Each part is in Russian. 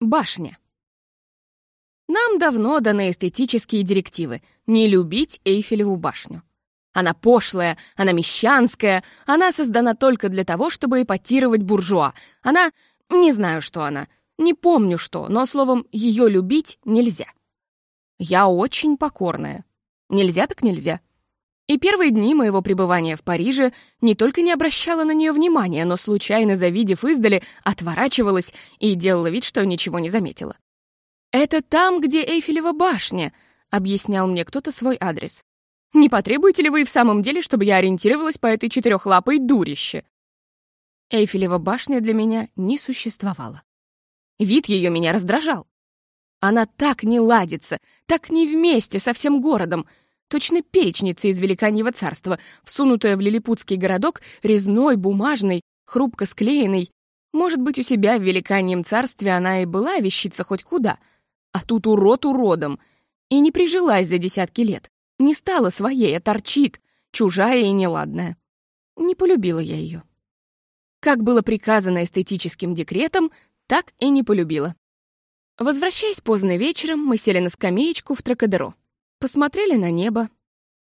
Башня. Нам давно даны эстетические директивы не любить Эйфелеву башню. Она пошлая, она мещанская, она создана только для того, чтобы эпатировать буржуа. Она... не знаю, что она. Не помню, что, но, словом, ее любить нельзя. Я очень покорная. Нельзя так нельзя. И первые дни моего пребывания в Париже не только не обращала на нее внимания, но, случайно завидев издали, отворачивалась и делала вид, что ничего не заметила. «Это там, где Эйфелева башня», — объяснял мне кто-то свой адрес. «Не потребуете ли вы и в самом деле, чтобы я ориентировалась по этой четырехлапой дурище?» Эйфелева башня для меня не существовала. Вид ее меня раздражал. Она так не ладится, так не вместе со всем городом — Точно перечница из Великаньего царства, всунутая в лилипутский городок, резной, бумажный, хрупко склеенный. Может быть, у себя в Великаньем царстве она и была вещица хоть куда. А тут урод уродом. И не прижилась за десятки лет. Не стала своей, а торчит, чужая и неладная. Не полюбила я ее. Как было приказано эстетическим декретом, так и не полюбила. Возвращаясь поздно вечером, мы сели на скамеечку в Тракадеро. Посмотрели на небо.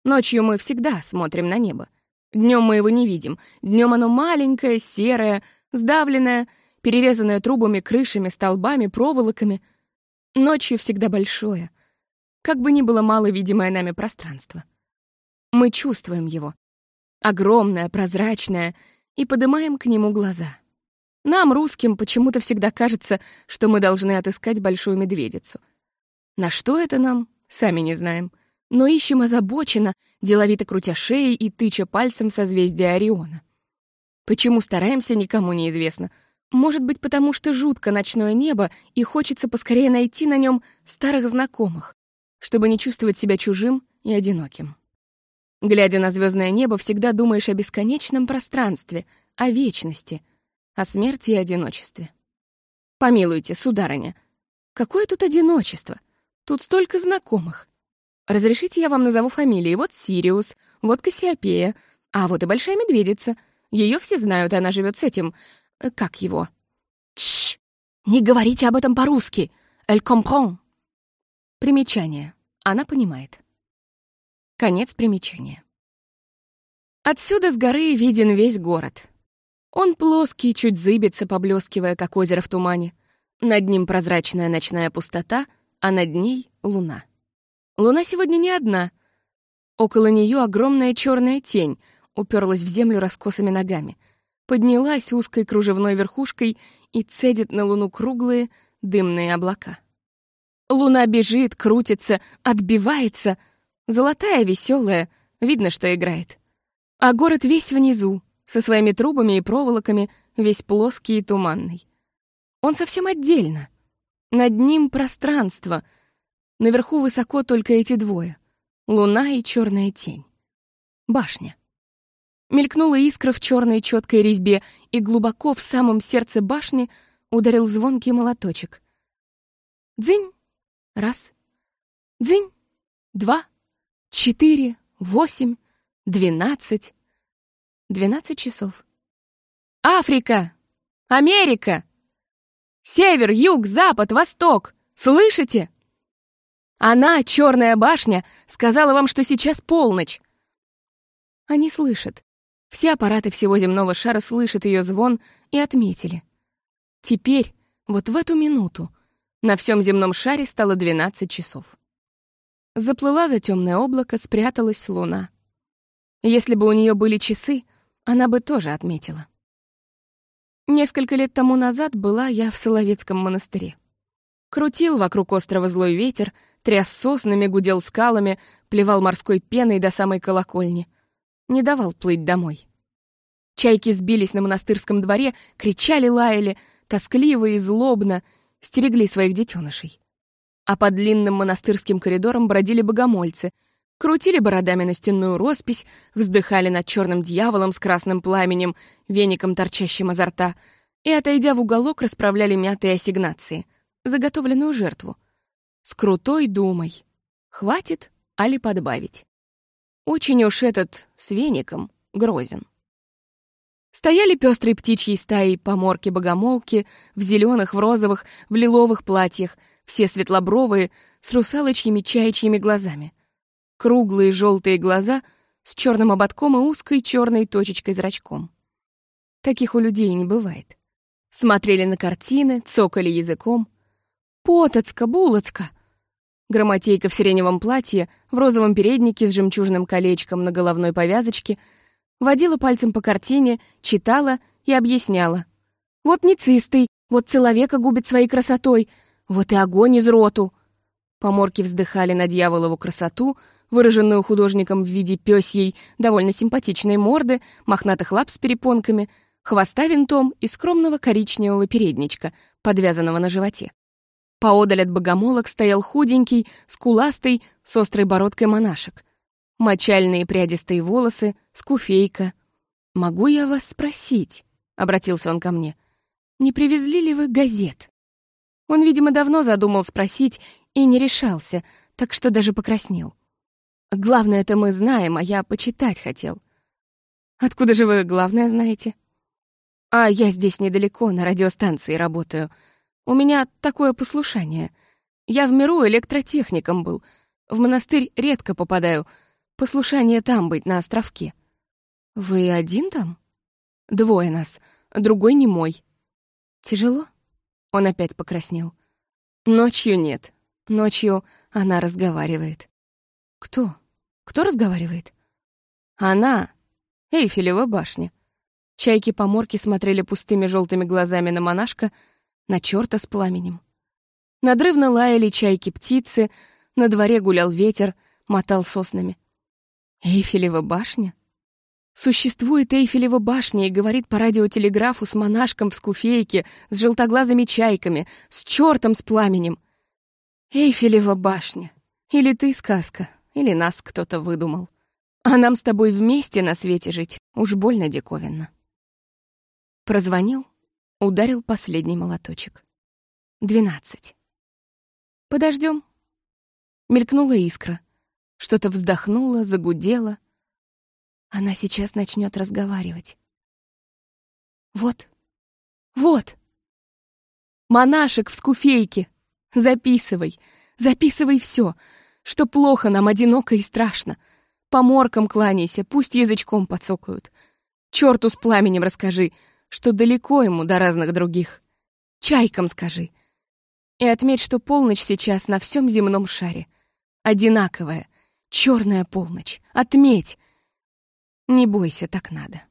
Ночью мы всегда смотрим на небо. Днем мы его не видим. Днем оно маленькое, серое, сдавленное, перерезанное трубами, крышами, столбами, проволоками. Ночью всегда большое. Как бы ни было мало видимое нами пространство. Мы чувствуем его. Огромное, прозрачное, и поднимаем к нему глаза. Нам, русским, почему-то всегда кажется, что мы должны отыскать большую медведицу. На что это нам, Сами не знаем. Но ищем озабоченно, деловито крутя шеей и тыча пальцем в созвездие Ориона. Почему стараемся, никому не известно. Может быть, потому что жутко ночное небо, и хочется поскорее найти на нем старых знакомых, чтобы не чувствовать себя чужим и одиноким. Глядя на звездное небо, всегда думаешь о бесконечном пространстве, о вечности, о смерти и одиночестве. Помилуйте, сударыня, какое тут одиночество? Тут столько знакомых. Разрешите, я вам назову фамилии. Вот Сириус, вот Кассиопея, а вот и Большая Медведица. Ее все знают, она живет с этим... Э, как его? Чш! Не говорите об этом по-русски. Elle comprend. Примечание. Она понимает. Конец примечания. Отсюда с горы виден весь город. Он плоский, чуть зыбится, поблескивая, как озеро в тумане. Над ним прозрачная ночная пустота — а над ней — луна. Луна сегодня не одна. Около нее огромная черная тень уперлась в землю раскосыми ногами, поднялась узкой кружевной верхушкой и цедит на луну круглые дымные облака. Луна бежит, крутится, отбивается. Золотая, веселая, видно, что играет. А город весь внизу, со своими трубами и проволоками, весь плоский и туманный. Он совсем отдельно — над ним пространство. Наверху высоко только эти двое. Луна и черная тень. Башня. Мелькнула искра в черной четкой резьбе, и глубоко в самом сердце башни ударил звонкий молоточек. Дзынь. Раз. Дзынь. Два. Четыре. Восемь. Двенадцать. Двенадцать часов. «Африка! Америка!» Север, юг, запад, восток! Слышите? Она, черная башня, сказала вам, что сейчас полночь. Они слышат. Все аппараты всего земного шара слышат ее звон и отметили. Теперь, вот в эту минуту, на всем земном шаре стало 12 часов. Заплыла за темное облако, спряталась луна. Если бы у нее были часы, она бы тоже отметила. Несколько лет тому назад была я в Соловецком монастыре. Крутил вокруг острова злой ветер, тряс соснами, гудел скалами, плевал морской пеной до самой колокольни. Не давал плыть домой. Чайки сбились на монастырском дворе, кричали, лаяли, тоскливо и злобно, стерегли своих детенышей. А по длинным монастырским коридорам бродили богомольцы — крутили бородами на стенную роспись, вздыхали над черным дьяволом с красным пламенем, веником, торчащим изо рта, и, отойдя в уголок, расправляли мятые ассигнации, заготовленную жертву. С крутой думой. Хватит, али подбавить. Очень уж этот с веником грозен. Стояли пестрые птичьи стаи поморки-богомолки в зеленых, в розовых, в лиловых платьях, все светлобровые, с русалочьими чаячьими глазами. Круглые желтые глаза с черным ободком и узкой черной точечкой зрачком. Таких у людей не бывает. Смотрели на картины, цокали языком. «Потоцка, булоцка!» Громотейка в сиреневом платье, в розовом переднике с жемчужным колечком на головной повязочке — водила пальцем по картине, читала и объясняла. «Вот нецистый, вот человека губит своей красотой, вот и огонь из роту». Поморки вздыхали на дьяволову красоту, выраженную художником в виде пёсьей, довольно симпатичной морды, мохнатых лап с перепонками, хвоста винтом и скромного коричневого передничка, подвязанного на животе. Поодаль от богомолок стоял худенький, скуластый, с острой бородкой монашек мочальные прядистые волосы, скуфейка. «Могу я вас спросить?» — обратился он ко мне. «Не привезли ли вы газет?» Он, видимо, давно задумал спросить и не решался, так что даже покраснел. «Главное это мы знаем, а я почитать хотел». «Откуда же вы главное знаете?» «А я здесь недалеко, на радиостанции работаю. У меня такое послушание. Я в миру электротехником был. В монастырь редко попадаю, Послушание там быть, на островке. Вы один там? Двое нас, другой не мой. Тяжело? Он опять покраснел. Ночью нет. Ночью она разговаривает. Кто? Кто разговаривает? Она. Эйфелева башня. Чайки-поморки смотрели пустыми желтыми глазами на монашка, на черта с пламенем. Надрывно лаяли чайки-птицы, на дворе гулял ветер, мотал соснами. Эйфелева башня? Существует Эйфелева башня и говорит по радиотелеграфу с монашком в скуфейке, с желтоглазыми чайками, с чертом с пламенем. Эйфелева башня. Или ты сказка, или нас кто-то выдумал. А нам с тобой вместе на свете жить уж больно диковинно. Прозвонил, ударил последний молоточек. Двенадцать. Подождем. Мелькнула искра. Что-то вздохнуло, загудело. Она сейчас начнет разговаривать. Вот, вот. Монашек в скуфейке. Записывай, записывай все, что плохо нам одиноко и страшно. По моркам кланяйся, пусть язычком подсокают. Черту с пламенем расскажи, что далеко ему до разных других. Чайкам скажи. И отметь, что полночь сейчас на всем земном шаре. Одинаковая — Черная полночь. Отметь. Не бойся, так надо.